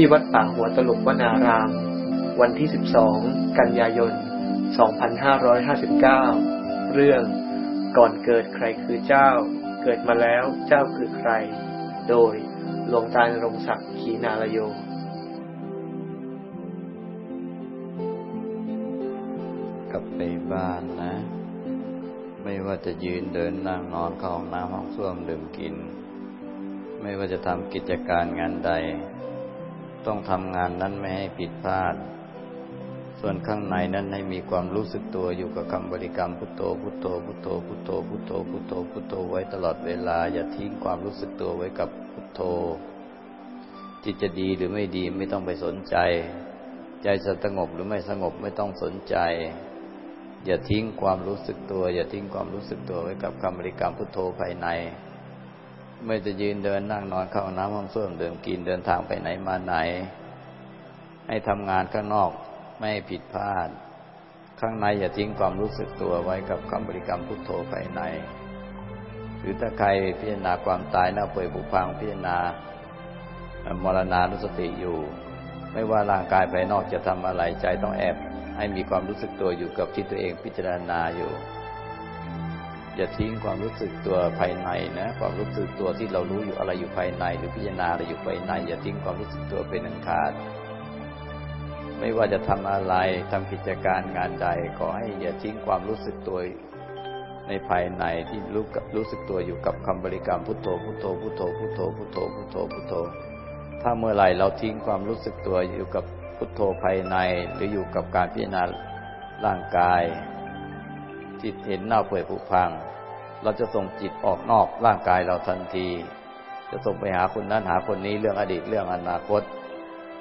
ที่วัดป่าหัวตลกวนาราม วันที่ 12 กันยายน 2559 เรื่องก่อนเกิดใครคือเจ้า เกิดมาแล้วเจ้าคือใคร โดยหลวงตารงศักดิ์ขีนาลโย กลับไปบ้านนะ ไม่ว่าจะยืนเดินนั่งนอนเข้าห้องน้ำห้องส้วมดื่มกิน ไม่ว่าจะทำกิจการงานใด ต้องทำงานนั้นไม่ให้ผิดพลาด ส่วนข้างในนั้นให้มีความรู้สึกตัวอยู่กับคำบริกรรมพุทโธพุทโธพุทโธพุทโธพุทโธพุทโธพุทโธไว้ตลอดเวลา อย่าทิ้งความรู้สึกตัวไว้กับพุทโธจิตจะดีหรือไม่ดีไม่ต้องไปสนใจ ใจจะสงบหรือไม่สงบไม่ต้องสนใจ อย่าทิ้งความรู้สึกตัว อย่าทิ้งความรู้สึกตัวไว้กับคำบริกรรมพุทโธภายใน ไม่จะยืนเดินนั่งนอนเข้าน้ำห้องส้วมเดิมกินเดินทางไปไหนมาไหน ให้ทำงานข้างนอกไม่ผิดพลาด ข้างในอย่าทิ้งความรู้สึกตัวไว้กับคำบริกรรมพุทโธภายใน หรือถ้าใครพิจารณาความตายหน้าป่วยผุพังพิจารณามรณานุสติอยู่ ไม่ว่าร่างกายภายนอกจะทำอะไรใจต้องแอบ ให้มีความรู้สึกตัวอยู่กับที่ตัวเองพิจารณาอยู่ อย่าทิ้งความรู้สึกตัวภายในนะ ความรู้สึกตัวที่เรารู้อยู่อะไรอยู่ภายใน หรือพิจารณาอะไรอยู่ภายใน อย่าทิ้งความรู้สึกตัวเป็นอันขาด ไม่ว่าจะทำอะไรทำกิจการงานใดขอให้อย่าทิ้งความรู้สึกตัวในภายในที่รู้กับรู้สึกตัวอยู่กับคำบริกรรมพุทโธพุทโธพุทโธพุทโธพุทโธพุทโธพุทโธ ถ้าเมื่อไหร่เราทิ้งความรู้สึกตัวอยู่กับพุทโธภายใน หรืออยู่กับการพิจารณาร่างกายจิตเห็นหน้าเปื่อยผุพัง เราจะส่งจิตออกนอกร่างกายเราทันที จะส่งไปหาคนนั้นหาคนนี้เรื่องอดีตเรื่องอนาคต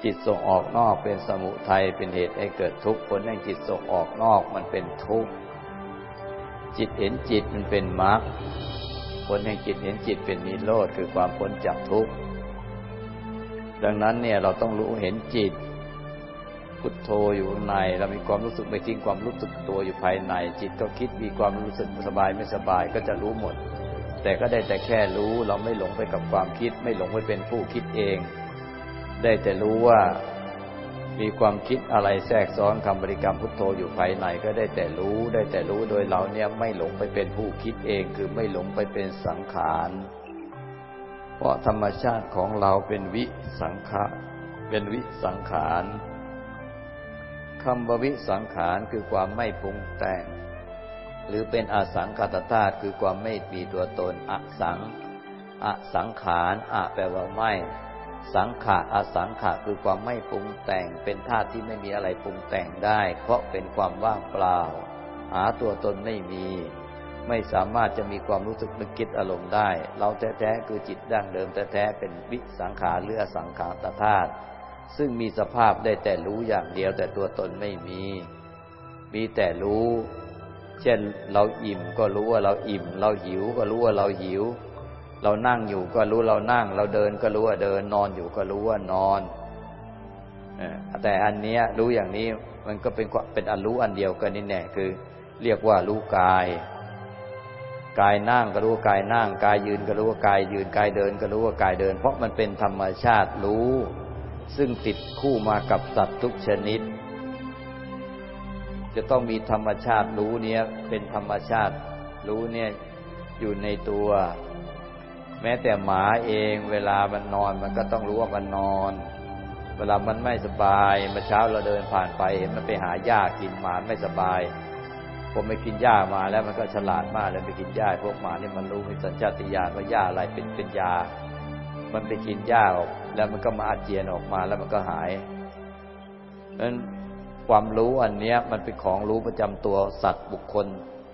จิตส่งออกนอกเป็นสมุทัยเป็นเหตุให้เกิดทุกข์ผลแห่งจิตส่งออกนอกมันเป็นทุกข์จิตเห็นจิตมันเป็นมรรคผลแห่งจิตเห็นจิตเป็นนิโรธคือความพ้นจากทุกข์ดังนั้นเนี่ยเราต้องรู้เห็นจิต พุทโธอยู่ใน เรามีความรู้สึกไม่ทิ้งความรู้สึกตัวอยู่ภายใน จิตก็คิดมีความรู้สึกสบายไม่สบายก็จะรู้หมด แต่ก็ได้แต่แค่รู้เราไม่หลงไปกับความคิด ไม่หลงไปเป็นผู้คิดเอง ได้แต่รู้ว่ามีความคิดอะไรแทรกซ้อนคำบริกรรมพุทโธอยู่ภายในก็ได้แต่รู้ได้แต่รู้โดยเราเนี่ยไม่หลงไปเป็นผู้คิดเอง คือไม่หลงไปเป็นสังขาร เพราะธรรมชาติของเราเป็นวิสังขะเป็นวิสังขาร คำวิสังขารคือความไม่ปรุงแต่ง หรือเป็นอสังขตธาตุคือความไม่มีตัวตนอสังอสังขารอะแปลว่าไม่ สังขะอสังขะคือความไม่ปรุงแต่ง เป็นธาตุที่ไม่มีอะไรปรุงแต่งได้ เพราะเป็นความว่างเปล่า หาตัวตนไม่มี ไม่สามารถจะมีความรู้สึกนึกคิดอารมณ์ได้ เราแท้ๆคือจิตดั้งเดิมแท้ๆเป็นวิสังขารหรืออสังขารธาตุ ซึ่งมีสภาพได้แต่รู้อย่างเดียวแต่ตัวตนไม่มี มีแต่รู้ เช่นเราอิ่มก็รู้ว่าเราอิ่ม เราหิวก็รู้ว่าเราหิว เรานั่งอยู่ก็รู้เรานั่ง เราเดินก็รู้ว่าเดิน นอนอยู่ก็รู้ว่านอนแต่อันเนี้ยรู้อย่างนี้มันก็เป็นเป็นอันรู้อันเดียวกันนี่แน่คือ เรียกว่ารู้กาย กายนั่งก็รู้ว่ากายนั่ง กายยืนก็รู้ว่ากายยืน กายเดินก็รู้ว่ากายเดิน เพราะมันเป็นธรรมชาติรู้ ซึ่งติดคู่มากับสัตว์ทุกชนิด จะต้องมีธรรมชาติรู้เนี้ยเป็นธรรมชาติรู้เนี่ยอยู่ในตัว แม้แต่หมาเองเวลามันนอนมันก็ต้องรู้ว่ามันนอน เวลามันไม่สบายเมื่อเช้าเราเดินผ่านไปเห็นมันไปหาหญ้ากินหมาไม่สบายผมไม่กินหญ้ามาแล้วมันก็ฉลาดมากเลยไปกินหญ้าพวกหมานี่มันรู้มีสัญชาตญาณว่าหญ้าอะไรเป็นเป็นยา มันไปกินหญ้าออกแล้วมันก็มาอาเจียนออกมาแล้วมันก็หายนั้นความรู้อันเนี้ย มันเป็นของรู้ประจำตัวสัตว์บุคคล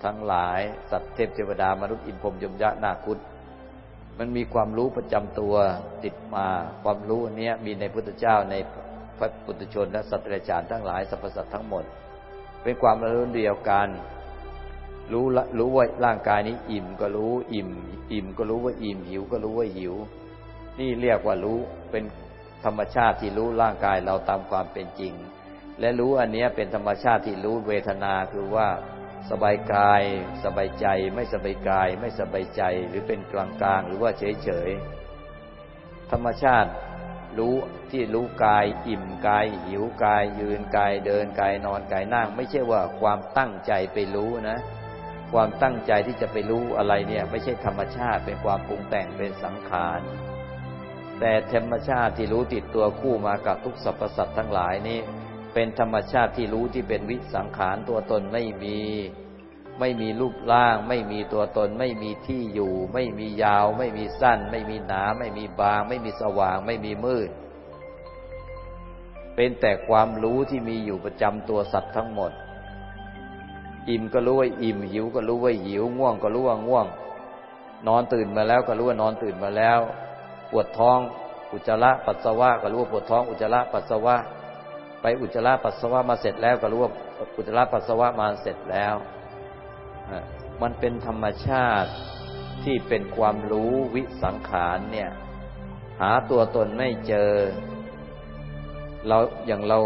ทั้งหลาย สัตว์เทพเทวดามนุษย์อินพรมยมยะนาคุตมันมีความรู้ประจำตัวติดมา ความรู้อันนี้มีในพุทธเจ้าในพระปุถุชนและสัตว์ราชานทั้งหลายสรรพสัตว์ทั้งหมด เป็นความรู้เดียวกัน รู้รู้ว่าร่างกายนี้อิ่มก็รู้ อิ่ม อิ่มก็รู้ว่าอิ่มหิวก็รู้ว่าหิว นี่เรียกว่ารู้เป็นธรรมชาติที่รู้ร่างกายเราตามความเป็นจริง และรู้อันนี้เป็นธรรมชาติที่รู้เวทนาคือว่าสบายกาย สบายใจ ไม่สบายกาย ไม่สบายใจ หรือเป็นกลางกลางหรือว่าเฉยเฉยธรรมชาติรู้ที่รู้กาย อิ่มกาย หิวกาย ยืนกาย เดินกายนอนกายนั่ง ไม่ใช่ว่าความตั้งใจไปรู้นะ ความตั้งใจที่จะไปรู้อะไรเนี่ย ไม่ใช่ธรรมชาติเป็นความปรุงแต่งเป็นสังขาร แต่ธรรมชาติที่รู้ติดตัวคู่มากับทุกสรรพสัตว์ทั้งหลายนี่เป็นธรรมชาติที่รู้ที่เป็นวิสังขารตัวตนไม่มี ไม่มีรูปร่าง ไม่มีตัวตน ไม่มีที่อยู่ ไม่มียาว ไม่มีสั้น ไม่มีหนา ไม่มีบาง ไม่มีสว่าง ไม่มีมืด เป็นแต่ความรู้ที่มีอยู่ประจำตัวสัตว์ทั้งหมด อิ่มก็รู้ว่าอิ่มหิวก็รู้ว่าหิวง่วงก็รู้ว่าง่วง นอนตื่นมาแล้วก็รู้ว่านอนตื่นมาแล้ว ปวดท้อง อุจจาระปัสสาวะก็รู้ว่าปวดท้อง อุจจาระปัสสาวะ ไปอุจจาระปัสสาวะมาเสร็จแล้วก็รู้ว่าอุจจาระปัสสาวะมาเสร็จแล้วมันเป็นธรรมชาติที่เป็นความรู้วิสังขารเนี่ย หาตัวตนไม่เจอ เราอย่างเรา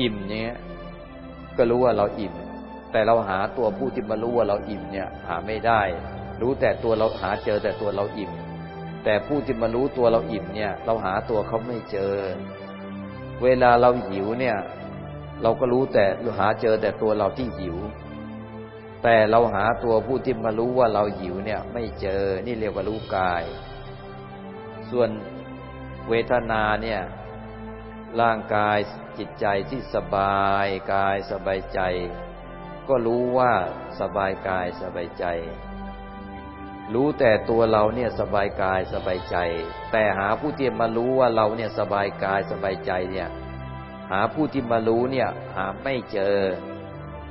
อิ่มเนี้ยก็รู้ว่าเราอิ่ม แต่เราหาตัวผู้ที่มารู้ว่าเราอิ่มเนี่ย หาไม่ได้ รู้แต่ตัวเราหาเจอแต่ตัวเราอิ่ม แต่ผู้ที่มารู้ตัวเราอิ่มเนี่ย เราหาตัวเขาไม่เจอ เวลาเราหิวเนี่ย เราก็รู้แต่หาเจอแต่ตัวเราที่หิว แต่เราหาตัวผู้ที่มารู้ว่าเราหิวเนี่ย ไม่เจอนี่เรียกว่ารู้กาย ส่วนเวทนาเนี่ย ร่างกายจิตใจที่สบายกายสบายใจ ก็รู้ว่าสบายกายสบายใจ รู้แต่ตัวเราเนี่ยสบายกายสบายใจ แต่หาผู้ที่มารู้ว่าเราเนี่ยสบายกายสบายใจเนี่ย หาผู้ที่มารู้เนี่ยหาไม่เจอ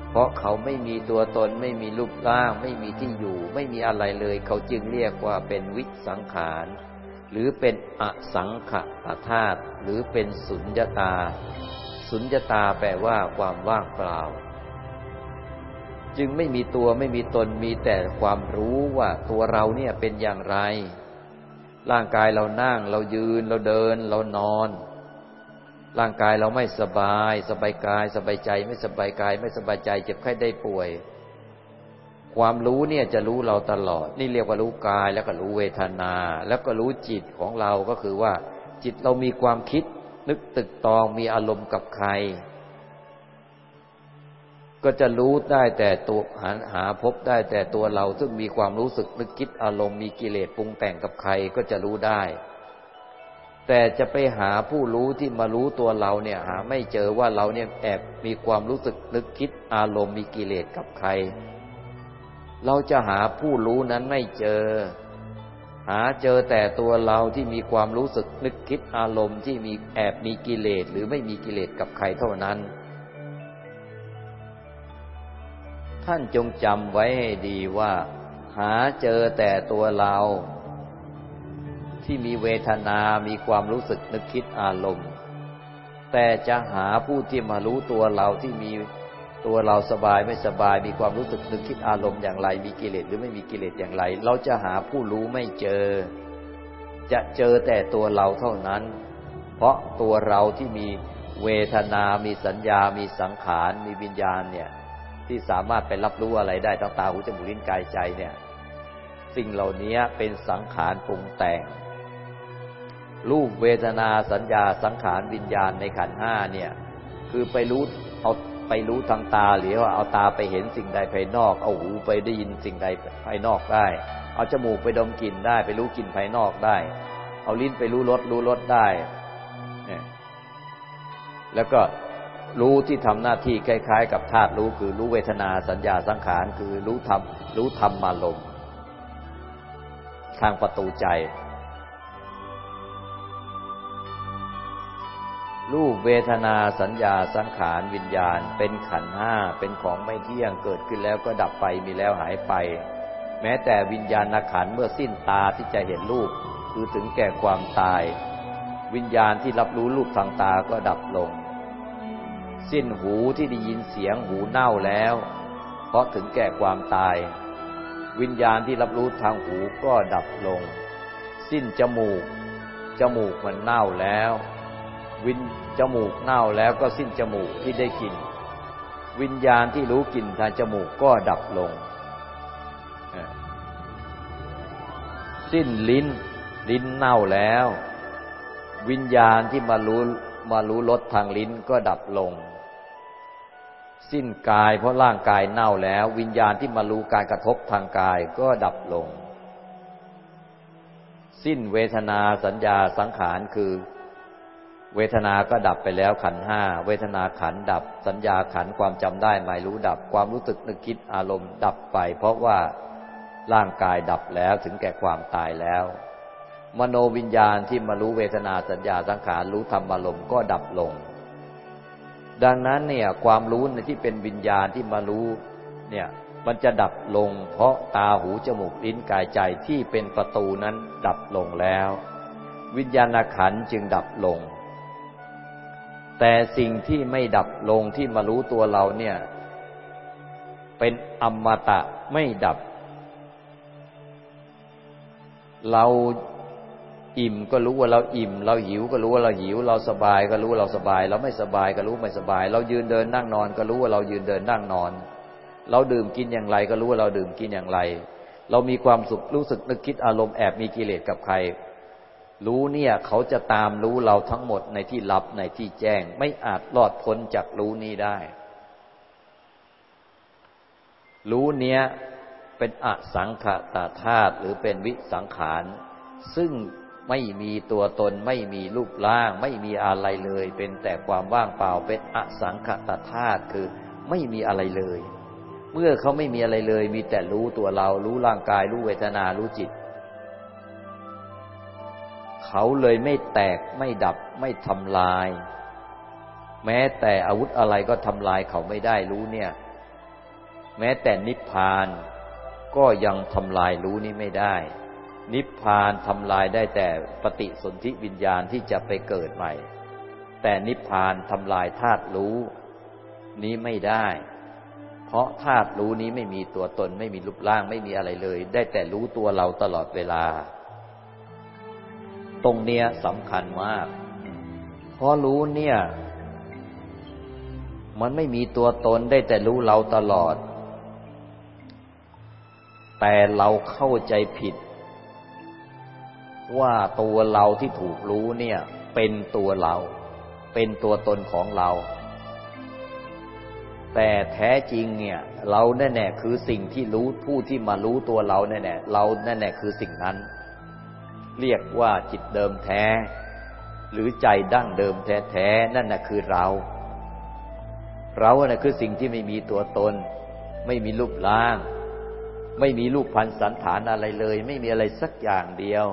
เพราะเขาไม่มีตัวตนไม่มีรูปร่าง ไม่มีที่อยู่ ไม่มีอะไรเลย เขาจึงเรียกว่าเป็นวิสังขารหรือเป็นอสังขะธาตุหรือเป็นสุญญตา สุญญตาแปลว่าความว่างเปล่า จึงไม่มีตัวไม่มีตนมีแต่ความรู้ว่าตัวเราเนี่ยเป็นอย่างไร ร่างกายเรานั่งเรายืนเราเดินเรานอน ร่างกายเราไม่สบาย สบายกาย สบายใจไม่สบายกาย ไม่สบายใจ เจ็บไข้ได้ป่วย ความรู้เนี่ยจะรู้เราตลอด นี่เรียกว่ารู้กายแล้วก็รู้เวทนา แล้วก็รู้จิตของเราก็คือว่า จิตเรามีความคิดนึกตึกตองมีอารมณ์กับใคร ก็จะรู้ได้แต่ตัวหาหาพบได้แต่ตัวเราซึ่งมีความรู้สึกนึกคิดอารมณ์มีกิเลสปรุงแต่งกับใครก็จะรู้ได้ แต่จะไปหาผู้รู้ที่มารู้ตัวเราเนี่ยหาไม่เจอว่าเราเนี่ยแอบมีความรู้สึกนึกคิดอารมณ์มีกิเลสกับใคร เราจะหาผู้รู้นั้นไม่เจอ หาเจอแต่ตัวเราที่มีความรู้สึกนึกคิดอารมณ์ที่มีแอบมีกิเลสหรือไม่มีกิเลสกับใครเท่านั้น ท่านจงจำไว้ให้ดีว่า หาเจอแต่ตัวเรา ที่มีเวทนา มีความรู้สึกนึกคิดอารมณ์ แต่จะหาผู้ที่มารู้ตัวเราที่มีตัวเราสบายไม่สบาย มีความรู้สึกนึกคิดอารมณ์อย่างไร มีกิเลสหรือไม่มีกิเลสอย่างไร เราจะหาผู้รู้ไม่เจอ จะเจอแต่ตัวเราเท่านั้น เพราะตัวเราที่มีเวทนา มีสัญญา มีสังขาร มีวิญญาณเนี่ย ที่สามารถไปรับรู้อะไรได้ตั้งตาหูจมูกลิ้นกายใจเนี่ย สิ่งเหล่านี้เป็นสังขารปรุงแต่ง รูปเวทนาสัญญาสังขารวิญญาณในขันห้าเนี่ย คือไปรู้เอาไปรู้ทางตาหรือว่าเอาตาไปเห็นสิ่งใดภายนอก เอาหูไปได้ยินสิ่งใดภายนอกได้ เอาจมูกไปดมกลิ่นได้ ไปรู้กลิ่นภายนอกได้ เอาลิ้นไปรู้รสรู้รสได้เนี่ยแล้วก็ รู้ที่ทำหน้าที่คล้ายๆ กับธาตุรู้คือรู้เวทนาสัญญาสังขารคือรู้ธรรมรู้ธรรมมาลมทางประตูใจ รูปเวทนาสัญญาสังขารวิญญาณ เป็นขันห้าเป็นของไม่เที่ยงเกิดขึ้นแล้วก็ดับไปมีแล้วหายไป แม้แต่วิญญาณขันเมื่อสิ้นตาที่จะเห็นรูป คือถึงแก่ความตาย วิญญาณที่รับรู้รูปทางตาก็ดับลง สิ้นหูที่ได้ยินเสียงหูเน่าแล้ว เพราะถึงแก่ความตาย วิญญาณที่รับรู้ทางหูก็ดับลง สิ้นจมูก จมูกมันเน่าแล้ว วินจมูกเน่าแล้วก็สิ้นจมูกที่ได้กลิ่นวิญญาณที่รู้กลิ่นทางจมูกก็ดับลง สิ้นลิ้น ลิ้นเน่าแล้ว วิญญาณที่มารู้มารู้รสทางลิ้นก็ดับลง สิ้นกาย เพราะร่างกายเน่าแล้ว วิญญาณที่มารู้การกระทบทางกายก็ดับลง สิ้นเวทนาสัญญาสังขารคือ เวทนาก็ดับไปแล้วขันห้าเวทนาขันดับ สัญญาขันความจำได้หมายรู้ดับ ความรู้สึกนึกคิดอารมณ์ดับไป เพราะว่าร่างกายดับแล้วถึงแก่ความตายแล้ว มโนวิญญาณที่มารู้เวทนาสัญญาสังขารรู้ธรรมอารมณ์ก็ดับลง ดังนั้นเนี่ยความรู้ในที่เป็นวิญญาณที่มารู้เนี่ยมันจะดับลง เพราะตาหูจมูกลิ้นกายใจที่เป็นประตูนั้นดับลงแล้ว วิญญาณขันจึงดับลง แต่สิ่งที่ไม่ดับลงที่มารู้ตัวเราเนี่ย เป็นอมตะไม่ดับ เรา อิ่มก็รู้ว่าเราอิ่ม เราหิวก็รู้ว่าเราหิว เราสบายก็รู้ว่าเราสบาย เราไม่สบายก็รู้ไม่สบาย เรายืนเดินนั่งนอน ก็รู้ว่าเรายืนเดินนั่งนอน เราดื่มกินอย่างไร ก็รู้ว่าเราดื่มกินอย่างไร เรามีความสุขรู้สึกนึกคิดอารมณ์แอบมีกิเลสกับใคร รู้เนี่ยเขาจะตามรู้เราทั้งหมดในที่ลับในที่แจ้ง ไม่อาจรอดพ้นจากรู้นี้ได้ รู้เนี้ยเป็นอสังขตาธาตุหรือเป็นวิสังขารซึ่ง ไม่มีตัวตนไม่มีรูปร่าง ไม่มีอะไรเลย เป็นแต่ความว่างเปล่าเป็นอสังขตธาตุคือไม่มีอะไรเลย เมื่อเขาไม่มีอะไรเลย มีแต่รู้ตัวเรา รู้ร่างกาย รู้เวทนา รู้จิต เขาเลยไม่แตกไม่ดับไม่ทำลาย แม้แต่อาวุธอะไรก็ทำลายเขาไม่ได้รู้เนี่ย แม้แต่นิพพานก็ยังทำลายรู้นี้ไม่ได้ นิพพานทำลายได้แต่ปฏิสนธิวิญญาณที่จะไปเกิดใหม่ แต่นิพพานทำลายธาตุรู้ นี้ไม่ได้ เพราะธาตุรู้นี้ไม่มีตัวตนไม่มีรูปร่างไม่มีอะไรเลย ได้แต่รู้ตัวเราตลอดเวลา ตรงเนี้ยสำคัญมาก เพราะรู้เนี่ย มันไม่มีตัวตนได้แต่รู้เราตลอด แต่เราเข้าใจผิด ว่าตัวเราที่ถูกรู้เนี่ย เป็นตัวเรา เป็นตัวตนของเรา แต่แท้จริงเนี่ย เราแน่ๆคือสิ่งที่รู้ผู้ที่มารู้ตัวเราแน่ๆเราแน่ๆคือสิ่งนั้น เรียกว่าจิตเดิมแท้ หรือใจดั้งเดิมแท้ๆนั่นน่ะคือเรา เราน่ะคือสิ่งที่ไม่มีตัวตน ไม่มีรูปร่าง ไม่มีรูปพันสันฐานอะไรเลย ไม่มีอะไรสักอย่างเดียว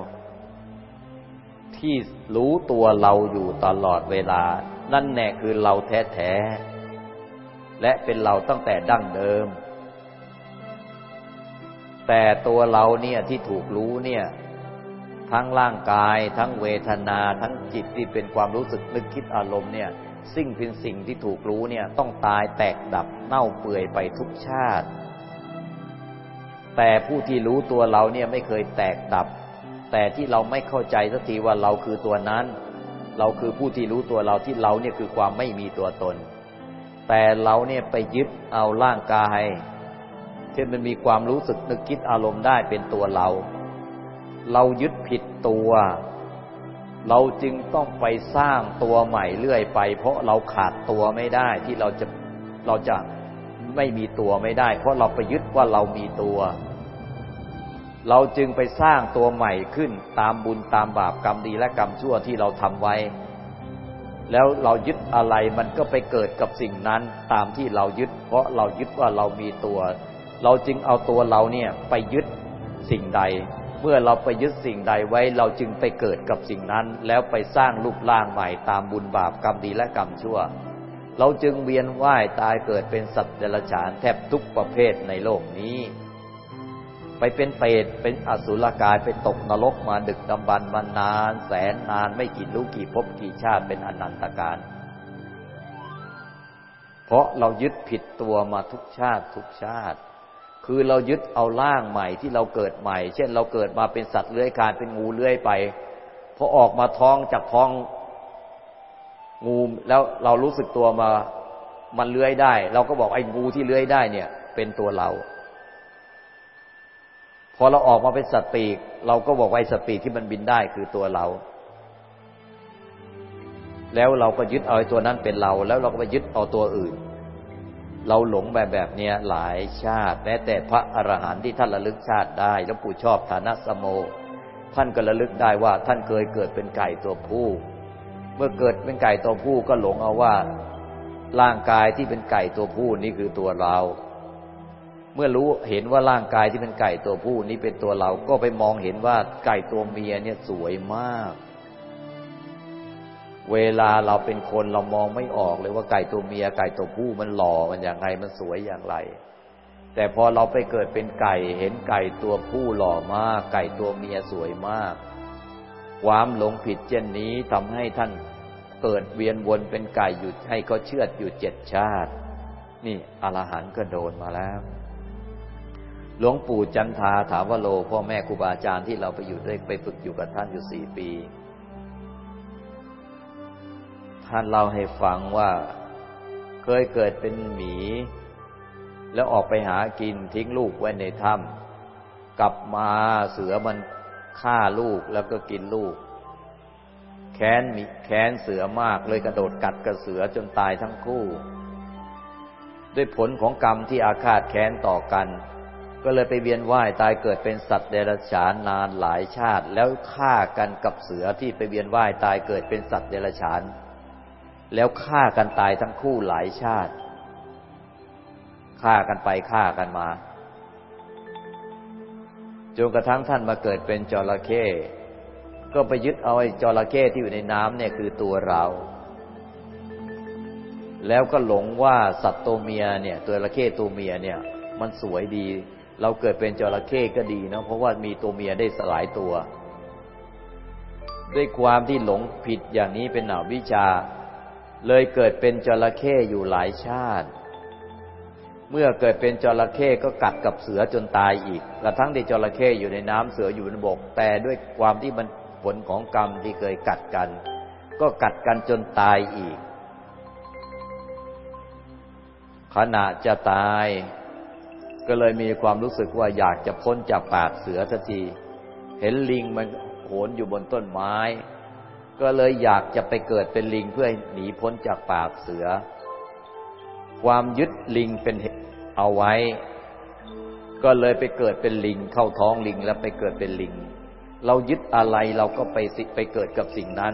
ที่รู้ตัวเราอยู่ตลอดเวลา นั่นแน่คือเราแท้ๆ และเป็นเราตั้งแต่ดั้งเดิม แต่ตัวเราเนี่ยที่ถูกรู้เนี่ย ทั้งร่างกาย ทั้งเวทนา ทั้งจิตที่เป็นความรู้สึกนึกคิดอารมณ์เนี่ย สิ่งเป็นสิ่งที่ถูกรู้เนี่ย ต้องตายแตกดับเน่าเปื่อยไปทุกชาติ แต่ผู้ที่รู้ตัวเราเนี่ยไม่เคยแตกดับ แต่ที่เราไม่เข้าใจสักทีว่าเราคือตัวนั้น เราคือผู้ที่รู้ตัวเราที่เราเนี่ยคือความไม่มีตัวตน แต่เราเนี่ยไปยึดเอาร่างกายที่มันมีความรู้สึกนึกคิดอารมณ์ได้เป็นตัวเรา เรายึดผิดตัว เราจึงต้องไปสร้างตัวใหม่เรื่อยไป เพราะเราขาดตัวไม่ได้ที่เราจะเราจะไม่มีตัวไม่ได้ เพราะเราไปยึดว่าเรามีตัว เราจึงไปสร้างตัวใหม่ขึ้นตามบุญตามบาปกรรมดีและกรรมชั่วที่เราทำไว้ แล้วเรายึดอะไรมันก็ไปเกิดกับสิ่งนั้นตามที่เรายึด เพราะเรายึดว่าเรามีตัว เราจึงเอาตัวเราเนี่ยไปยึดสิ่งใด เมื่อเราไปยึดสิ่งใดไว้ เราจึงไปเกิดกับสิ่งนั้น แล้วไปสร้างรูปร่างใหม่ตามบุญบาปกรรมดีและกรรมชั่ว เราจึงเวียนว่ายตายเกิดเป็นสัตว์เดรัจฉานแทบทุกประเภทในโลกนี้ ไปเป็นเปรตเป็นอสุรกายไปตกนรกมาดึกดำบรรมานาน แสนนานไม่กี่รู้กี่พบกี่ชาติเป็นอนันตการ เพราะเรายึดผิดตัวมาทุกชาติทุกชาติ คือเรายึดเอาร่างใหม่ที่เราเกิดใหม่ เช่นเราเกิดมาเป็นสัตว์เลื้อยคานเป็นงูเลื้อยไปพอออกมาท้องจากท้องงูแล้วเรารู้สึกตัวมา มันเลื้อยได้ เราก็บอกไอ้งูที่เลื้อยได้เนี่ย เป็นตัวเรา พอเราออกมาเป็นสัตว์ปีก เราก็บอกว่าสัตว์ปีกที่มันบินได้คือตัวเรา แล้วเราก็ยึดเอาไอ้ตัวนั้นเป็นเรา แล้วเราก็ไปยึดเอาตัวอื่น เราหลงแบบแบบเนี้ยหลายชาติแม้แต่พระอรหันต์ที่ท่านระลึกชาติได้แล้วปู่ชอบฐานะสโม ท่านก็ระลึกได้ว่าท่านเคยเกิดเป็นไก่ตัวผู้ เมื่อเกิดเป็นไก่ตัวผู้ก็หลงเอาว่าร่างกายที่เป็นไก่ตัวผู้นี่คือตัวเรา มื่อรู้เห็นว่าร่างกายที่เป็นไก่ตัวผู้นี้เป็นตัวเราก็ไปมองเห็นว่าไก่ตัวเมียเนี่ยสวยมาก เวลาเราเป็นคนเรามองไม่ออกเลยว่าไก่ตัวเมีย ไก่ตัวผู้มันหล่อมันอย่างไรมันสวยอย่างไร แต่พอเราไปเกิดเป็นไก่เห็นไก่ตัวผู้หล่อมาก ไก่ตัวเมียสวยมาก ความหลงผิดเช่นนี้ทำให้ท่านเกิดเวียนวนเป็นไก่หยุดให้เขาเชื่อดอยู่เจ็ดชาติ นี่อรหันต์ก็โดนมาแล้ว หลวงปู่จันทาถามว่าโล พ่อแม่ครูบาอาจารย์ที่เราไปอยู่ด้วยไปฝึกอยู่กับท่านอยู่สี่ปี ท่านเล่าให้ฟังว่าเคยเกิดเป็นหมี แล้วออกไปหากินทิ้งลูกไว้ในถ้ำกลับมาเสือมันฆ่าลูกแล้วก็กินลูก แค้นมีแค้นเสือมากเลยกระโดดกัดกระเสือจนตายทั้งคู่ ด้วยผลของกรรมที่อาฆาตแค้นต่อกัน ก็เลยไปเวียนว่ายตายเกิดเป็นสัตว์เดรัจฉานนานหลายชาติ แล้วฆ่ากันกับเสือที่ไปเวียนว่ายตายเกิดเป็นสัตว์เดรัจฉาน แล้วฆ่ากันตายทั้งคู่หลายชาติฆ่ากันไปฆ่ากันมาจนกระทั่งท่านมาเกิดเป็นจระเข้ก็ไปยึดเอาไอ้จระเข้ที่อยู่ในน้ำเนี่ยคือตัวเรา แล้วก็หลงว่าสัตว์ตัวเมียเนี่ย ตัวระเข้ตัวเมียเนี่ย มันสวยดี เราเกิดเป็นจระเข้ก็ดีนะเพราะว่ามีตัวเมียได้สลายตัว ด้วยความที่หลงผิดอย่างนี้เป็นหนาวิชา เลยเกิดเป็นจระเข้อยู่หลายชาติ เมื่อเกิดเป็นจระเข้ก็กัดกับเสือจนตายอีกกระทั่งที่จระเข้อยู่ในน้ำเสืออยู่บนบก แต่ด้วยความที่มันผลของกรรมที่เคยกัดกัน ก็กัดกันจนตายอีก ขณะจะตาย ก็เลยมีความรู้สึกว่าอยากจะพ้นจากปากเสือสักที เห็นลิงมันโหนอยู่บนต้นไม้ ก็เลยอยากจะไปเกิดเป็นลิงเพื่อหนีพ้นจากปากเสือ ความยึดลิงเป็นเอาไว้ ก็เลยไปเกิดเป็นลิง เข้าท้องลิงแล้วไปเกิดเป็นลิง เรายึดอะไรเราก็ไปสิไปเกิดกับสิ่งนั้น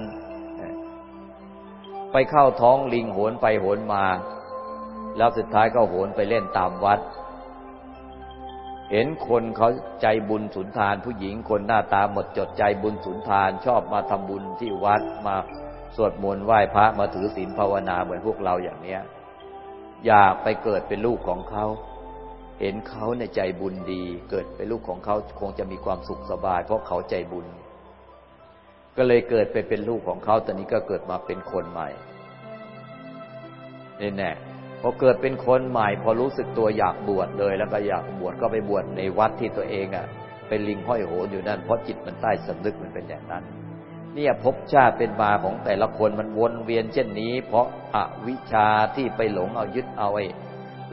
ไปเข้าท้องลิงโหนไปโหนมา แล้วสุดท้ายก็โหนไปเล่นตามวัด เห็นคนเขาใจบุญสุนทาน ผู้หญิงคนหน้าตาหมดจดใจบุญสุนทาน ชอบมาทำบุญที่วัดมาสวดมนต์ไหว้พระมาถือศีลภาวนาเหมือนพวกเราอย่างเนี้ย อยากไปเกิดเป็นลูกของเขา เห็นเขาในใจบุญดี เกิดเป็นลูกของเขาคงจะมีความสุขสบาย เพราะเขาใจบุญ ก็เลยเกิดไปเป็นลูกของเขาตอนนี้ก็เกิดมาเป็นคนใหม่นี่แน่ อเกิดเป็นคนใหม่ พอรู้สึกตัวอยากบวชเลย แล้วก็อยากบวชก็ไปบวชในวัดที่ตัวเองอะ เป็นลิงห้อยโหนอยู่นั่นเพราะจิตมันใต้สำนึกมันเป็นอย่างนั้น เนี่ยภพชาติเป็นมาของแต่ละคนมันวนเวียนเช่นนี้ เพราะอวิชชาที่ไปหลงเอายึดเอาไอ้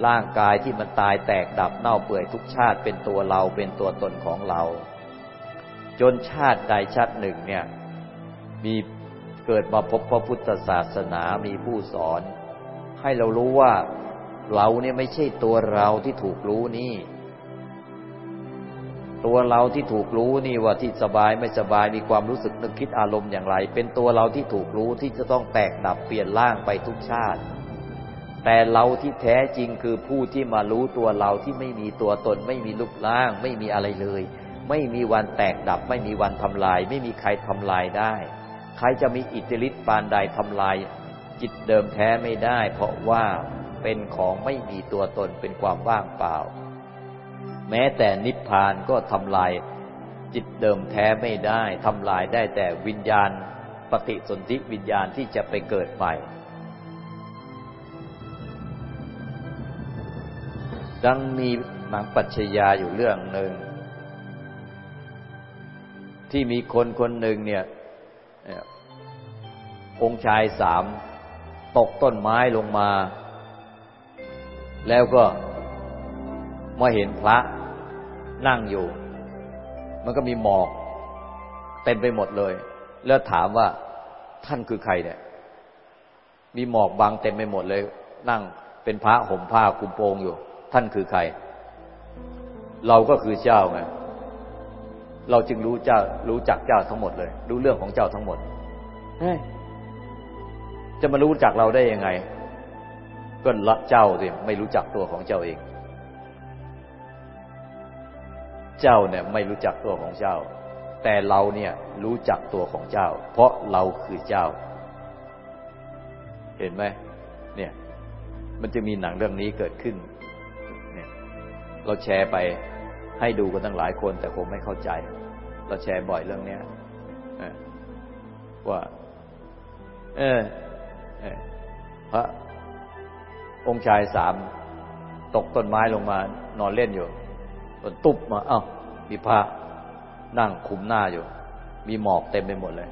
ร่างกายที่มันตายแตกดับเน่าเปื่อยทุกชาติเป็นตัวเราเป็นตัวตนของเรา จนชาติใดชาติหนึ่งเนี่ยมีเกิดมาพบพระพุทธศาสนามีผู้สอน ให้เรารู้ว่า เราเนี่ยไม่ใช่ตัวเราที่ถูกรู้นี่ ตัวเราที่ถูกรู้นี่ว่าที่สบายไม่สบายมีความรู้สึกนึกคิดอารมณ์อย่างไร เป็นตัวเราที่ถูกรู้ที่จะต้องแตกดับเปลี่ยนร่างไปทุกชาติ แต่เราที่แท้จริงคือผู้ที่มารู้ตัวเราที่ไม่มีตัวตน ไม่มีรูปร่าง ไม่มีอะไรเลย ไม่มีวันแตกดับ ไม่มีวันทำลาย ไม่มีใครทำลายได้ ใครจะมีอิทธิฤทธิ์ปานใดทำลาย จิตเดิมแท้ไม่ได้ เพราะว่าเป็นของไม่มีตัวตนเป็นความว่างเปล่า แม้แต่นิพพานก็ทำลายจิตเดิมแท้ไม่ได้ทำลายได้แต่วิญญาณปฏิสนธิวิญญาณที่จะไปเกิดใหม่ ดังมีหนังปัจฉยาอยู่เรื่องหนึ่ง ที่มีคนคนหนึ่งเนี่ยองค์ชายสาม ตกต้นไม้ลงมา แล้วก็มาเห็นพระนั่งอยู่ มันก็มีหมอกเต็มไปหมดเลย แล้วถามว่าท่านคือใครเนี่ย มีหมอกบังเต็มไปหมดเลย นั่งเป็นพระห่มผ้าคุมโปงอยู่ ท่านคือใคร เราก็คือเจ้าไงเราจึงรู้เจ้ารู้จักเจ้าทั้งหมดเลย รู้เรื่องของเจ้าทั้งหมด จะมารู้จักเราได้ยังไง ก็ละเจ้าสิไม่รู้จักตัวของเจ้าเอง เจ้าเนี่ยไม่รู้จักตัวของเจ้า แต่เราเนี่ยรู้จักตัวของเจ้า เพราะเราคือเจ้า เห็นไหมเนี่ย มันจะมีหนังเรื่องนี้เกิดขึ้น เนี่ย เราแชร์ไปให้ดูกันตั้งหลายคน แต่คงไม่เข้าใจ เราแชร์บ่อยเรื่องเนี้ยว่า เออ พระองค์ชายสามตกต้นไม้ลงมานอนเล่นอยู่ต้นตุบมา เอา้ามีพระนั่งคุมหน้าอยู่ มีหมอกเต็มไปหมดเลย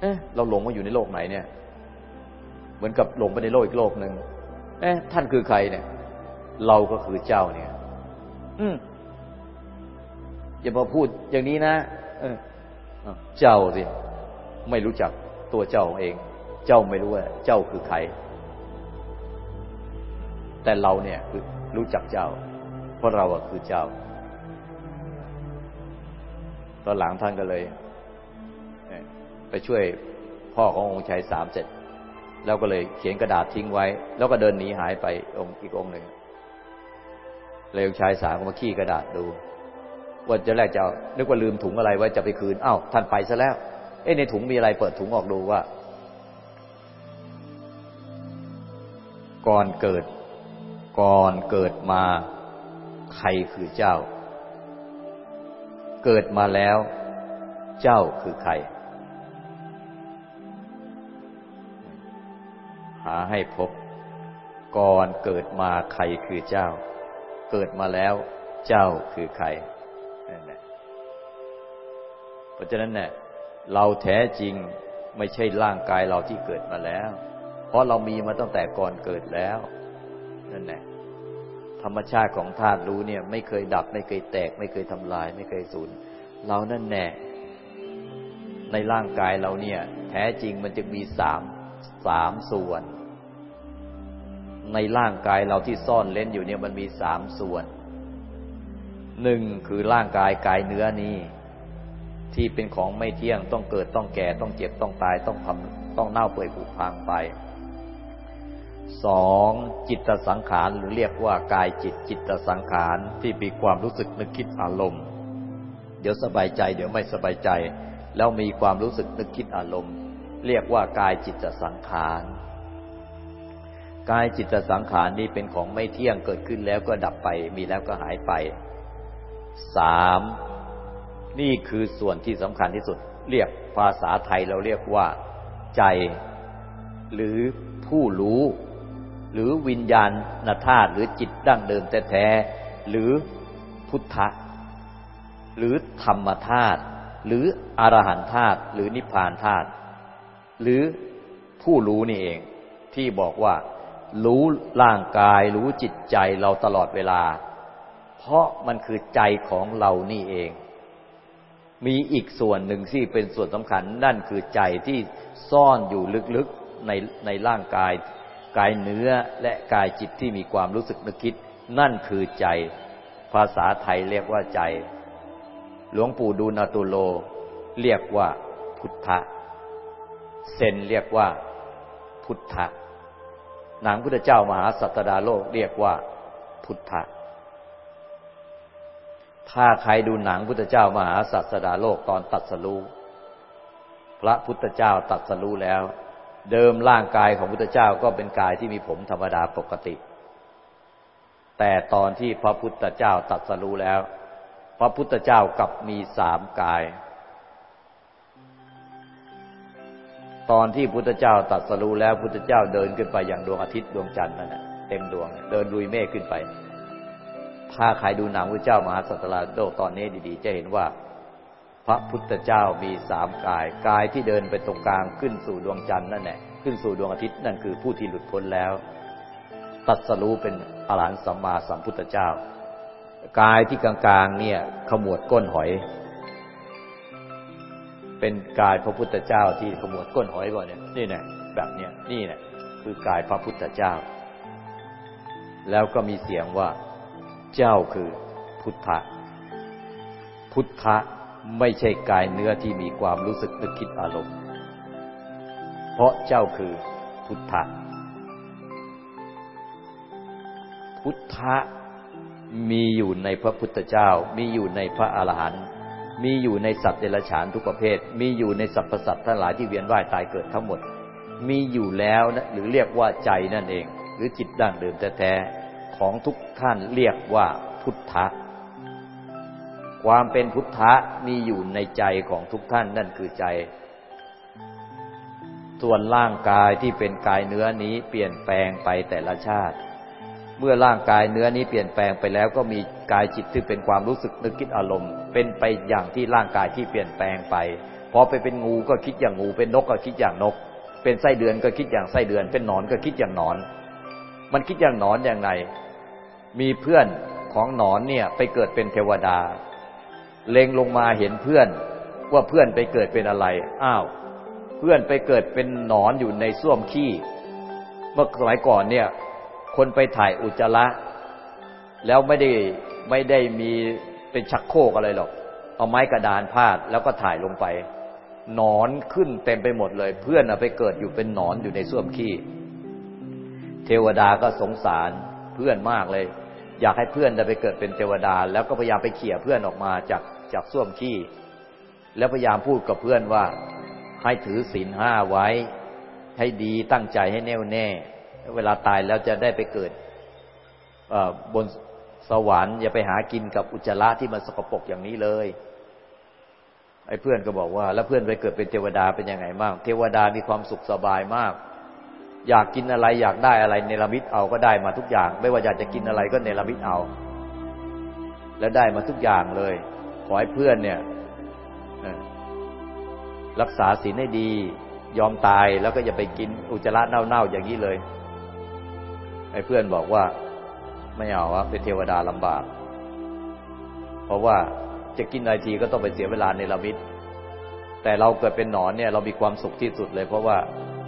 เอ๊ะเราหลงมาอยู่ในโลกไหนเนี่ย เหมือนกับหลงไปในโลกอีกโลกหนึ่งเอ๊ะท่านคือใครเนี่ย เราก็คือเจ้าเนี่ย อืมอย่ามาพูดอย่างนี้นะเออเจ้าสิไม่รู้จักตัวเจ้าเอง เจ้าไม่รู้ว่าเจ้าคือใคร แต่เราเนี่ยคือรู้จักเจ้า เพราะเราคือเจ้า ตอนหลังท่านก็เลย ไปช่วยพ่อขององค์ชายสามเสร็จ แล้วก็เลยเขียนกระดาษทิ้งไว้ แล้วก็เดินหนีหายไปองค์อีกองค์หนึ่งเลยองค์ชายสามก็มาขี้กระดาษดูว่าจะแรกจะนึกว่าลืมถุงอะไรไว้จะไปคืนอ้าวท่านไปซะแล้ว เอ้ในถุงมีอะไรเปิดถุงออกดูว่า ก่อนเกิด ก่อนเกิดมา ใครคือเจ้า เกิดมาแล้ว เจ้าคือใคร หาให้พบ ก่อนเกิดมาใครคือเจ้า เกิดมาแล้ว เจ้าคือใครเพราะฉะนั้นเนี่ยเราแท้จริงไม่ใช่ร่างกายเราที่เกิดมาแล้ว เพราะเรามีมาตั้งแต่ก่อนเกิดแล้วนั่นแหละธรรมชาติของธาตุรู้เนี่ย ไม่เคยดับ ไม่เคยแตก ไม่เคยทำลาย ไม่เคยสูญเรานั่นแน่ในร่างกายเราเนี่ย แท้จริงมันจะมีสามสามส่วน ในร่างกายเราที่ซ่อนเล่นอยู่เนี่ยมันมีสามส่วนหนึ่งคือร่างกายกายเนื้อนี้ ที่เป็นของไม่เที่ยงต้องเกิดต้องแก่ต้องเจ็บต้องตายต้องทำต้องเน่าเปื่อยผุพังไป สองจิตสังขารหรือเรียกว่ากายจิตจิตสังขารที่มีความรู้สึกนึกคิดอารมณ์ เดี๋ยวสบายใจ เดี๋ยวไม่สบายใจ แล้วมีความรู้สึกนึกคิดอารมณ์ เรียกว่ากายจิตสังขารกายจิตสังขารนี้เป็นของไม่เที่ยงเกิดขึ้นแล้วก็ดับไป มีแล้วก็หายไปสามนี่คือส่วนที่สำคัญที่สุด เรียกภาษาไทยเราเรียกว่า ใจ หรือผู้รู้ หรือวิญญาณธาตุหรือจิตดั้งเดิมแท้ๆหรือพุทธะ หรือธรรมธาตุหรืออรหันธาตุหรือนิพพานธาตุหรือผู้รู้นี่เอง ที่บอกว่า รู้ร่างกาย รู้จิตใจเราตลอดเวลา เพราะมันคือใจของเรานี่เอง มีอีกส่วนหนึ่งที่เป็นส่วนสำคัญนั่นคือใจที่ซ่อนอยู่ลึกๆในในร่างกาย กายเนื้อและกายจิตที่มีความรู้สึกนึกคิด นั่นคือใจ ภาษาไทยเรียกว่าใจ หลวงปู่ดูลอตุโล เรียกว่าพุทธะเซนเรียกว่าพุทธะนางพุทธเจ้ามหาสัตดาโลกเรียกว่าพุทธะถ้าใครดูหนังพุทธเจ้ามหาศาสดาโลกตอนตัดสรู้พระพุทธเจ้าตัดสรู้แล้ว เดิมร่างกายของพุทธเจ้าก็เป็นกายที่มีผมธรรมดาปกติ แต่ตอนที่พระพุทธเจ้าตัดสรู้แล้ว พระพุทธเจ้ากลับมีสามกาย ตอนที่พุทธเจ้าตัดสรู้แล้วพุทธเจ้าเดินขึ้นไปอย่างดวงอาทิตย์ดวงจันทร์นั่นแหละเต็มดวงเดินลุยเมฆขึ้นไป ถ้าใครดูหนังพระเจ้ามหาสัตราโลกตอนนี้ดีๆ จะเห็นว่า พระพุทธเจ้ามีสามกาย กายที่เดินไปตรงกลางขึ้นสู่ดวงจันทร์นั่นแหละขึ้นสู่ดวงอาทิตย์นั่นคือผู้ที่หลุดพ้นแล้ว ตัดสรู้เป็นอรหันต์สัมมาสัมพุทธเจ้า กายที่กลางๆเนี่ยขมวดก้นหอย เป็นกายพระพุทธเจ้าที่ขมวดก้นหอยก่อนเนี่ยนี่แน่แบบเนี้ยนี่แน่คือกายพระพุทธเจ้า แล้วก็มีเสียงว่า เจ้าคือพุทธะพุทธะ ไม่ใช่กายเนื้อที่มีความรู้สึกนึกคิดอารมณ์ เพราะเจ้าคือพุทธะ พุทธะมีอยู่ในพระพุทธเจ้า มีอยู่ในพระอรหันต์ มีอยู่ในสัตว์เดรัจฉานทุกประเภท มีอยู่ในสรรพสัตว์ทั้งหลายที่เวียนว่ายตายเกิดทั้งหมด มีอยู่แล้วนะหรือเรียกว่าใจนั่นเอง หรือจิตดั้งเดิมแท้ๆของทุกท่านเรียกว่าพุทธะ ความเป็นพุทธะมีอยู่ในใจของทุกท่านนั่นคือใจ ส่วนร่างกายที่เป็นกายเนื้อนี้เปลี่ยนแปลงไปแต่ละชาติ เมื่อร่างกายเนื้อนี้เปลี่ยนแปลงไปแล้วก็มีกายจิตที่เป็นความรู้สึกนึกคิดอารมณ์ เป็นไปอย่างที่ร่างกายที่เปลี่ยนแปลงไปพอไปเป็นงูก็คิดอย่างงู เป็นนกก็คิดอย่างนก เป็นไส้เดือนก็คิดอย่างไส้เดือน เป็นหนอนก็คิดอย่างหนอน มันคิดอย่างหนอนอย่างไรมีเพื่อนของหนอนเนี่ยไปเกิดเป็นเทวดา เลงลงมาเห็นเพื่อน ว่าเพื่อนไปเกิดเป็นอะไร อ้าว เพื่อนไปเกิดเป็นหนอนอยู่ในส้วมขี้ เมื่อสมัยก่อนเนี่ย คนไปถ่ายอุจจาระ แล้วไม่ได้ไม่ได้มีเป็นชักโครกอะไรหรอก เอาไม้กระดานพาดแล้วก็ถ่ายลงไป หนอนขึ้นเต็มไปหมดเลย เพื่อนไปเกิดอยู่เป็นหนอนอยู่ในส้วมขี้ เทวดาก็สงสารเพื่อนมากเลย อยากให้เพื่อนได้ไปเกิดเป็นเทวดา แล้วก็พยายามไปเขี่ยเพื่อนออกมาจากจากส้วมขี้ แล้วพยายามพูดกับเพื่อนว่า ให้ถือศีลห้าไว้ ให้ดีตั้งใจให้แน่วแน่ เวลาตายแล้วจะได้ไปเกิดบนสวรรค์อย่าไปหากินกับอุจจาระที่มันสกปรกอย่างนี้เลยไอ้เพื่อนก็บอกว่า แล้วเพื่อนไปเกิดเป็นเทวดาเป็นยังไงบ้างเทวดามีความสุขสบายมาก อยากกินอะไรอยากได้อะไรเนรมิตเอาก็ได้มาทุกอย่าง ไม่ว่าอยากจะกินอะไรก็เนรมิตเอา แล้วได้มาทุกอย่างเลย ขอให้เพื่อนเนี่ยรักษาศีลให้ดี ยอมตายแล้วก็อย่าไปกินอุจจาระเน่าๆอย่างนี้เลยไอ้เพื่อนบอกว่าไม่เอาวะเป็นเทวดาลำบาก เพราะว่าจะกินอะไรทีก็ต้องไปเสียเวลาในละมิตแต่เราเกิดเป็นหนอนเนี่ย เรามีความสุขที่สุดเลย เพราะว่า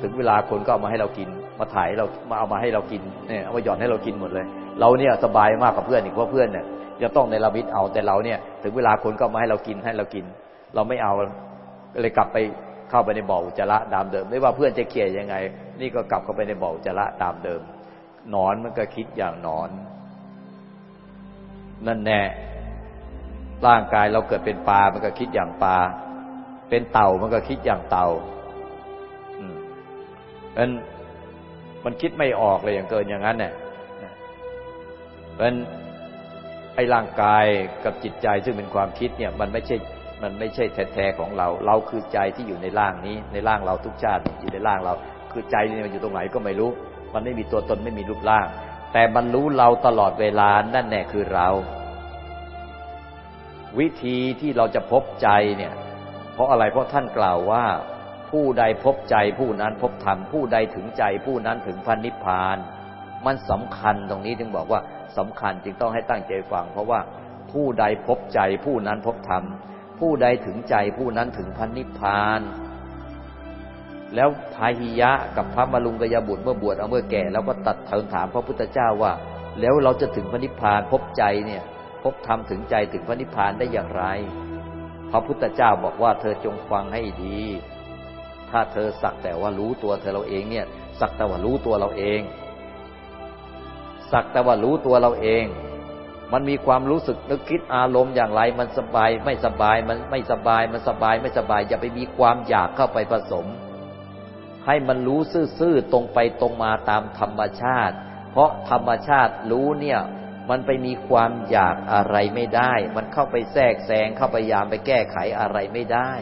ถึงเวลาคนก็เอามาให้เรากิน มาถ่ายเรามาเอามาให้เรากินเนี่ยเอามาหย่อนให้เรากินหมดเลย เราเนี่ยสบายมากกับเพื่อนอีกเพราะเพื่อนเนี่ยจะต้องในละมิตเอาแต่เราเนี่ย ถึงเวลาคนก็มาให้เรากินให้เรากิน เราไม่เอาเลยกลับไปเข้าไปในบ่ออุจจาระตามเดิม ไม่ว่าเพื่อนจะเกลียดยังไง นี่ก็กลับเข้าไปในบ่ออุจจาระตามเดิมนอนมันก็คิดอย่างนอน นั่นแน่ร่างกายเราเกิดเป็นปลา มันก็คิดอย่างปลา เป็นเต่ามันก็คิดอย่างเต่า มันมันคิดไม่ออกเลยอย่างเกินอย่างนั้นเนี่ยมันไอ้ร่างกายกับจิตใจซึ่งเป็นความคิดเนี่ย มันไม่ใช่ มันไม่ใช่แท้ๆของเรา เราคือใจที่อยู่ในร่างนี้ ในร่างเราทุกชาติอยู่ในร่างเรา คือใจนี่มันอยู่ตรงไหนก็ไม่รู้ มันไม่มีตัวตนไม่มีรูปร่าง แต่มันรู้เราตลอดเวลานั่นแน่คือเรา วิธีที่เราจะพบใจเนี่ย เพราะอะไรเพราะท่านกล่าวว่า ผู้ใดพบใจผู้นั้นพบธรรมผู้ใดถึงใจผู้นั้นถึงพันนิพพาน มันสำคัญตรงนี้จึงบอกว่าสำคัญจึงต้องให้ตั้งใจฟัง เพราะว่าผู้ใดพบใจผู้นั้นพบธรรมผู้ใดถึงใจผู้นั้นถึงพันนิพพาน แล้วพาหิยะกับพระมลุงกยบุตรเมื่อบวชเอาเมื่อแก่ แล้วก็ตัดเถิงถามพระพุทธเจ้าว่า แล้วเราจะถึงพระนิพพานพบใจเนี่ยพบธรรมถึงใจถึงพระนิพพานได้อย่างไร พระพุทธเจ้าบอกว่าเธอจงฟังให้ดี ถ้าเธอสักแต่ว่ารู้ตัวเธอเราเองเนี่ย สักแต่ว่ารู้ตัวเราเอง สักแต่ว่ารู้ตัวเราเอง มันมีความรู้สึกนึกคิดอารมณ์อย่างไร มันสบายไม่สบายมันไม่สบายมันสบายไม่สบาย อย่าไปมีความอยากเข้าไปผสม ให้มันรู้ซื่อๆตรงไปตรงมาตามธรรมชาติ เพราะธรรมชาติรู้เนี่ยมันไปมีความอยากอะไรไม่ได้ มันเข้าไปแทรกแซงเข้าไปยามไปแก้ไขอะไรไม่ได้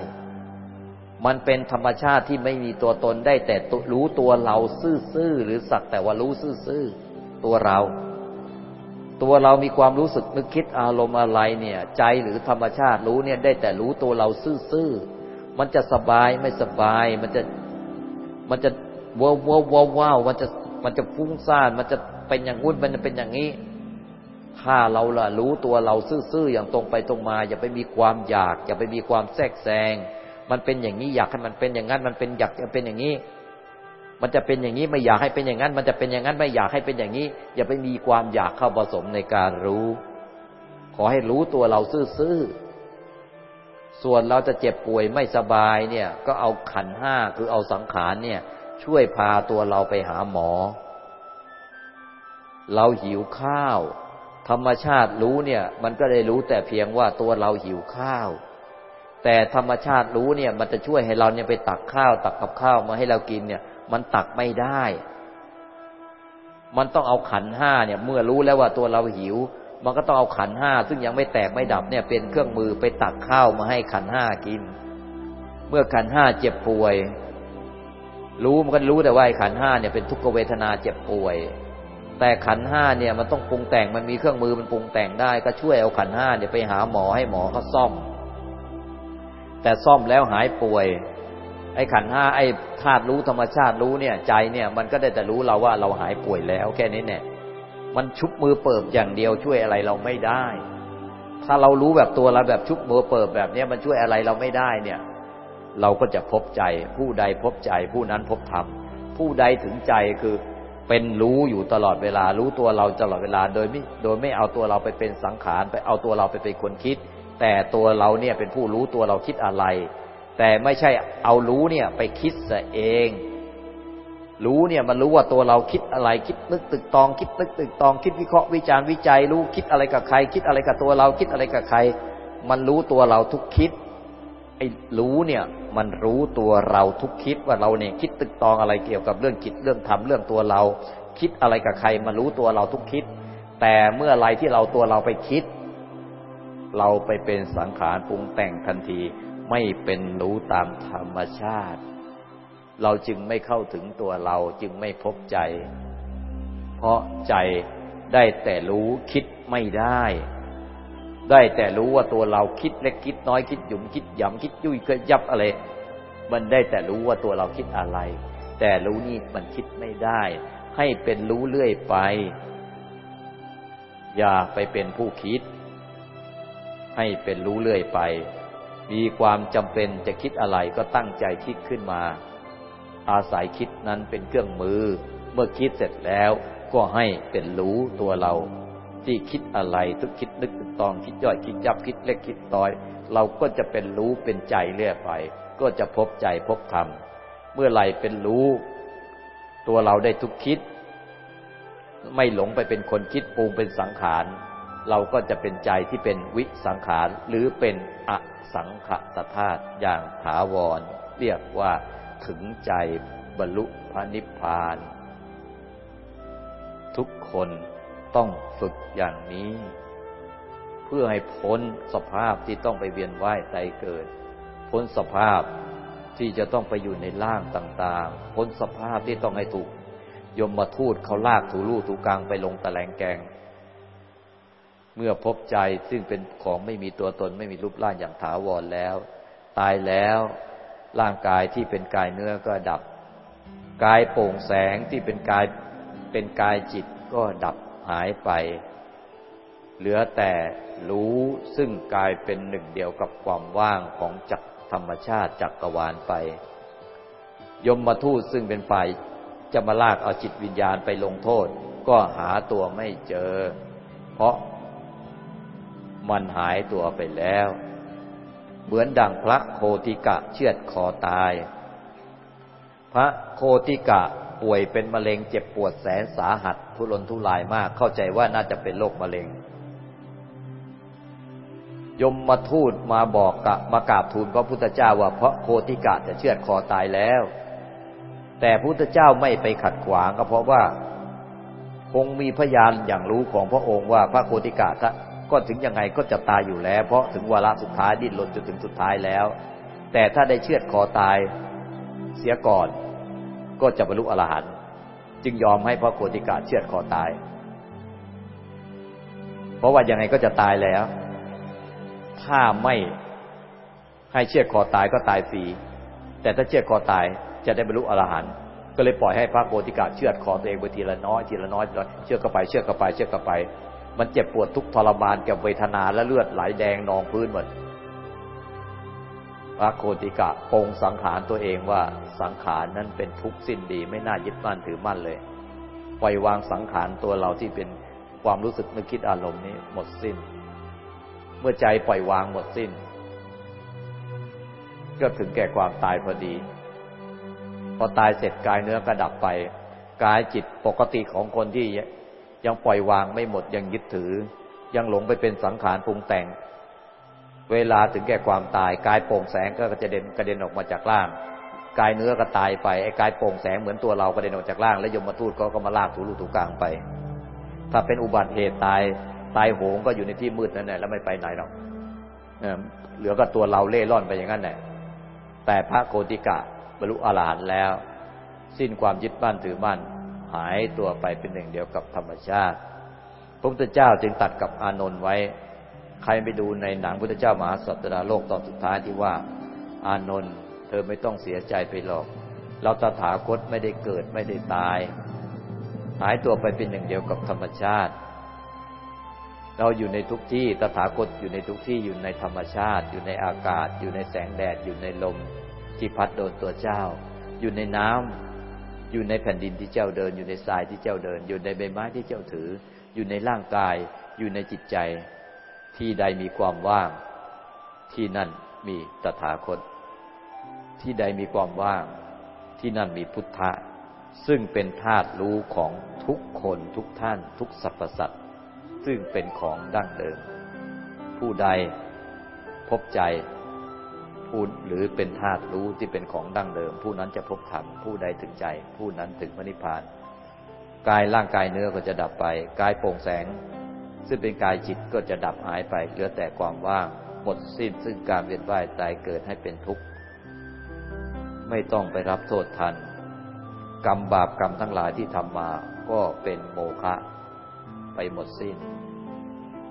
มันเป็นธรรมชาติที่ไม่มีตัวตนได้แต่รู้ตัวเราซื่อๆหรือสักแต่ว่ารู้ซื่อๆตัวเรา ตัวเรามีความรู้สึกนึกคิดอารมณ์อะไรเนี่ย ใจหรือธรรมชาติรู้เนี่ยได้แต่รู้ตัวเราซื่อๆมันจะสบายไม่สบาย มันจะมันจะว้าวว้าวว้าวมันจะมันจะฟุ้งซ่านมันจะเป็นอย่างงู้นมันจะเป็นอย่างนี้ ถ้าเราล่ะรู้ตัวเราซื่อๆอย่างตรงไปตรงมา อย่าไปมีความอยาก อย่าไปมีความแทรกแซง มันเป็นอย่างนี้อยากให้มันเป็นอย่างนั้น มันเป็นอยากจะเป็นอย่างนี้ มันจะเป็นอย่างนี้ไม่อยากให้เป็นอย่างนั้น มันจะเป็นอย่างนั้นไม่อยากให้เป็นอย่างนี้ อย่าไปมีความอยากเข้าผสมในการรู้ ขอให้รู้ตัวเราซื่อๆส่วนเราจะเจ็บป่วยไม่สบายเนี่ย ก็เอาขันห้าคือเอาสังขารเนี่ย ช่วยพาตัวเราไปหาหมอ เราหิวข้าว ธรรมชาติรู้เนี่ย มันก็ได้รู้แต่เพียงว่าตัวเราหิวข้าว แต่ธรรมชาติรู้เนี่ย มันจะช่วยให้เราเนี่ยไปตักข้าว ตักกับข้าวมาให้เรากินเนี่ย มันตักไม่ได้ มันต้องเอาขันห้าเนี่ย เมื่อรู้แล้วว่าตัวเราหิว มันก็ต้องเอาขันห้าซึ่งยังไม่แตกไม่ดับเนี่ยเป็นเครื่องมือไปตักข้าวมาให้ขันห้ากิน เมื่อขันห้าเจ็บป่วย รู้มันก็รู้แต่ว่าขันห้าเนี่ยเป็นทุกขเวทนาเจ็บป่วย แต่ขันห้าเนี่ยมันต้องปรุงแต่งมันมีเครื่องมือมันปรุงแต่งได้ ก็ช่วยเอาขันห้าเนี่ยไปหาหมอให้หมอเขาซ่อม แต่ซ่อมแล้วหายป่วย ไอ้ขันห้าไอ้ธาตุรู้ธรรมชาติรู้เนี่ยใจเนี่ย มันก็ได้แต่รู้เราว่าเราหายป่วยแล้ว แค่นี้เนี่ย มันชุบมือเปิบอย่างเดียวช่วยอะไรเราไม่ได้ ถ้าเรารู้แบบตัวเราแบบชุบมือเปิบแบบนี้มันช่วยอะไรเราไม่ได้เนี่ย เราก็จะพบใจ ผู้ใดพบใจ ผู้นั้นพบธรรมผู้ใดถึงใจคือเป็นรู้อยู่ตลอดเวลา รู้ตัวเราตลอดเวลา โดยไม่โดยไม่เอาตัวเราไปเป็นสังขารไปเอาตัวเราไปเป็นคนคิด แต่ตัวเราเนี่ยเป็นผู้รู้ตัวเราคิดอะไร แต่ไม่ใช่เอารู้เนี่ยไปคิดซะเอง รู้เนี่ยมันรู้ว่าตัวเราคิดอะไร คิดนึกตึกตอง คิดนึกตึกตอง คิดวิเคราะห์วิจารณ์วิจัย รู้คิดอะไรกับใคร คิดอะไรกับตัวเราคิดอะไรกับใคร มันรู้ตัวเราทุกคิดไอ้รู้เนี่ยมันรู้ตัวเราทุกคิดว่าเราเนี่ยคิดตึกตองอะไรเกี่ยวกับเรื่องจิตเรื่องธรรมเรื่องตัวเรา คิดอะไรกับใครมันรู้ตัวเราทุกคิด แต่เมื่อไรที่เราตัวเราไปคิด เราไปเป็นสังขารปรุงแต่งทันที ไม่เป็นรู้ตามธรรมชาติ เราจึงไม่เข้าถึงตัวเราจึงไม่พบใจ เพราะใจได้แต่รู้คิดไม่ได้ ได้แต่รู้ว่าตัวเราคิดเล็กคิดน้อยคิดหยุมคิดหยำคิดยุ่ยก็ยับอะไร มันได้แต่รู้ว่าตัวเราคิดอะไร แต่รู้นี่มันคิดไม่ได้ ให้เป็นรู้เรื่อยไป อย่าไปเป็นผู้คิด ให้เป็นรู้เรื่อยไป มีความจำเป็นจะคิดอะไรก็ตั้งใจคิดขึ้นมา อาศัยคิดนั้นเป็นเครื่องมือ เมื่อคิดเสร็จแล้วก็ให้เป็นรู้ตัวเรา ที่คิดอะไรทุกคิดนึกตึกตองคิดย่อยคิดยับคิดเล็กคิดน้อย เราก็จะเป็นรู้เป็นใจเรื่อยไป ก็จะพบใจพบธรรม เมื่อไหร่เป็นรู้ ตัวเราได้ทุกคิด ไม่หลงไปเป็นคนคิดปรุงเป็นสังขาร เราก็จะเป็นใจที่เป็นวิสังขารหรือเป็นอสังขตธาตุอย่างถาวร เรียกว่าถึงใจบรรลุพระนิพพาน ทุกคนต้องฝึกอย่างนี้ เพื่อให้พ้นสภาพที่ต้องไปเวียนว่ายตายเกิด พ้นสภาพที่จะต้องไปอยู่ในร่างต่างๆ พ้นสภาพที่ต้องให้ถูกยมมาทูดเขาลากถูลู่ถูกลางไปลงตะแลงแกง เมื่อพบใจซึ่งเป็นของไม่มีตัวตนไม่มีรูปร่างอย่างถาวรแล้ว ตายแล้วร่างกายที่เป็นกายเนื้อก็ดับ กายโปร่งแสงที่เป็นกายเป็นกายจิตก็ดับหายไป เหลือแต่รู้ซึ่งกายเป็นหนึ่งเดียวกับความว่างของจักธรรมชาติจักกรวาลไป ยมมาทูตซึ่งเป็นฝ่ายจะมาลากเอาจิตวิญญาณไปลงโทษ ก็หาตัวไม่เจอ เพราะ มันหายตัวไปแล้ว เหมือนดังพระโคติกะเชือดคอตาย พระโคติกะป่วยเป็นมะเร็งเจ็บปวดแสนสาหัส ทุรนทุรายมากเข้าใจว่าน่าจะเป็นโรคมะเร็ง ยมมาทูตมาบอกกะมากราบทูลพระพุทธเจ้าว่าพระโคติกะจะเชือดคอตายแล้ว แต่พุทธเจ้าไม่ไปขัดขวางก็เพราะว่าคงมีพยานอย่างรู้ของพระองค์ว่าพระโคติกะ ก็ถึงยังไงก็จะตายอยู่แล้ว เพราะถึงวาระสุดท้ายดิ้นรนจนถึงสุดท้ายแล้ว แต่ถ้าได้เชือดคอตายเสียก่อน ก็จะบรรลุอรหันต์จึงยอมให้พระโคติกาเชือดคอตาย เพราะว่ายังไงก็จะตายแล้ว ถ้าไม่ให้เชือดคอตายก็ตายฟรีแต่ถ้าเชือดคอตายจะได้บรรลุอรหันต์ก็เลยปล่อยให้พระโกติกาเชือดคอตัวเองไปทีละน้อยทีละน้อยเชือดเข้าไปเชือดเข้าไปเชือดเข้าไป มันเจ็บปวดทุกทรมานกับเวทนาและเลือดไหลแดงนองพื้นหมดระโคติกะปงสังขารตัวเองว่าสังขารนั้นเป็นทุกข์สิ้นดีไม่น่ายึดมั่นถือมั่นเลยปล่อยวางสังขารตัวเราที่เป็นความรู้สึกนึกคิดอารมณ์นี้หมดสิ้น เมื่อใจปล่อยวางหมดสิ้น ก็ถึงแก่ความตายพอดี พอตายเสร็จกายเนื้อก็ดับไป กายจิตปกติของคนที่ ยังปล่อยวางไม่หมดยังยึดถือ ยังหลงไปเป็นสังขารปรุงแต่ง เวลาถึงแก่ความตายกายโปร่งแสงก็จะเด็นกระเด็นออกมาจากร่างกายเนื้อก็ตายไปไอ้กายโปร่งแสงเหมือนตัวเรากระเด็นออกจากร่างแล้วยมมาทูตก็ก็มาลากถูรูถูกลางไป ถ้าเป็นอุบัติเหตุตายตายโหงก็อยู่ในที่มืดนั่นแหละแล้วไม่ไปไหนหรอกเหลือก็ตัวเราเล่ร่อนไปอย่างนั้นแหละแต่พระโกติกะบรรลุอรหันต์แล้ว สิ้นความยึดมั่นถือมั่น หายตัวไปเป็นหนึ่งเดียวกับธรรมชาติ พระพุทธเจ้าจึงตัดกับอานนท์ไว้ ใครไปดูในหนังพุทธเจ้ามหาสัตดาโลกตอนสุดท้ายที่ว่า อานนท์เธอไม่ต้องเสียใจไปหรอก เราตถาคตไม่ได้เกิดไม่ได้ตาย หายตัวไปเป็นหนึ่งเดียวกับธรรมชาติ เราอยู่ในทุกที่ตถาคตอยู่ในทุกที่อยู่ในธรรมชาติ อยู่ในอากาศ อยู่ในแสงแดดอยู่ในลมที่พัดโดนตัวเจ้า อยู่ในน้ำ อยู่ในแผ่นดินที่เจ้าเดิน อยู่ในทรายที่เจ้าเดิน อยู่ในใบไม้ที่เจ้าถือ อยู่ในร่างกาย อยู่ในจิตใจ ที่ใดมีความว่าง ที่นั่นมีตถาคต ที่ใดมีความว่าง ที่นั่นมีพุทธะ ซึ่งเป็นธาตุรู้ของทุกคนทุกท่าน ทุกสรรพสัตว์ซึ่งเป็นของดั้งเดิม ผู้ใดพบใจ ผู้หรือเป็นธาตุรู้ที่เป็นของดั้งเดิม ผู้นั้นจะพบธรรมผู้ใดถึงใจ ผู้นั้นถึงพระนิพพานกายร่างกายเนื้อก็จะดับไปกายโปร่งแสง ซึ่งเป็นกายจิตก็จะดับหายไปเหลือแต่ความว่างหมดสิ้นซึ่งการเวียนว่ายตายเกิดให้เป็นทุกข์ไม่ต้องไปรับโทษทัน กรรมบาปกรรมทั้งหลายที่ทำมาก็เป็นโมฆะไปหมดสิ้น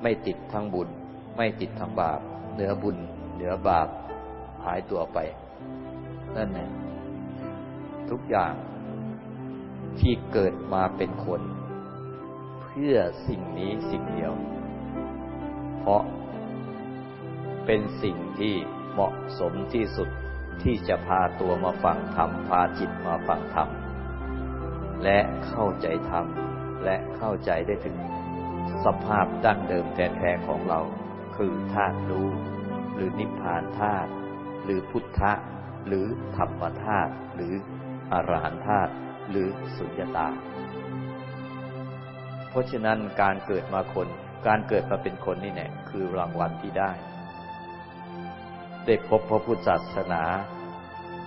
ไม่ติดทั้งบุญ ไม่ติดทั้งบาป เหนือบุญ เหนือบาป หายตัวไป นั่นแหละทุกอย่างที่เกิดมาเป็นคน เพื่อสิ่งนี้สิ่งเดียว เพราะเป็นสิ่งที่เหมาะสมที่สุดที่จะพาตัวมาฟังธรรมพาจิตมาฟังธรรมและเข้าใจธรรมและเข้าใจได้ถึง สภาพดั้งเดิมแท้ๆของเรา คือธาตุรู้หรือนิพพานธาตุ หรือพุทธะ หรือธรรมธาตุหรืออรหันธาตุหรือสุญญตา เพราะฉะนั้นการเกิดมาคน การเกิดมาเป็นคนนี่แน่คือรางวัลที่ได้ ได้พบพระพุทธศาสนา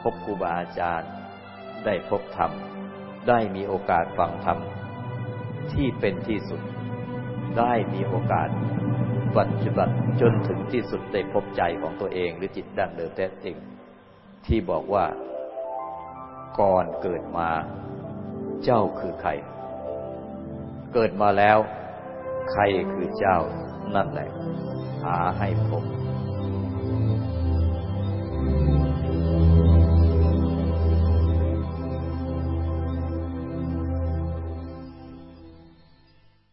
พบครูบาอาจารย์ ได้พบธรรม ได้มีโอกาสฟังธรรม ที่เป็นที่สุด ได้มีโอกาส ปฏิบัติจนถึงที่สุดได้พบใจของตัวเองหรือจิตดั้งเดิมแท้จริง ที่บอกว่า ก่อนเกิดมา เจ้าคือใคร เกิดมาแล้ว ใครคือเจ้านั่นแหละ หาให้พบ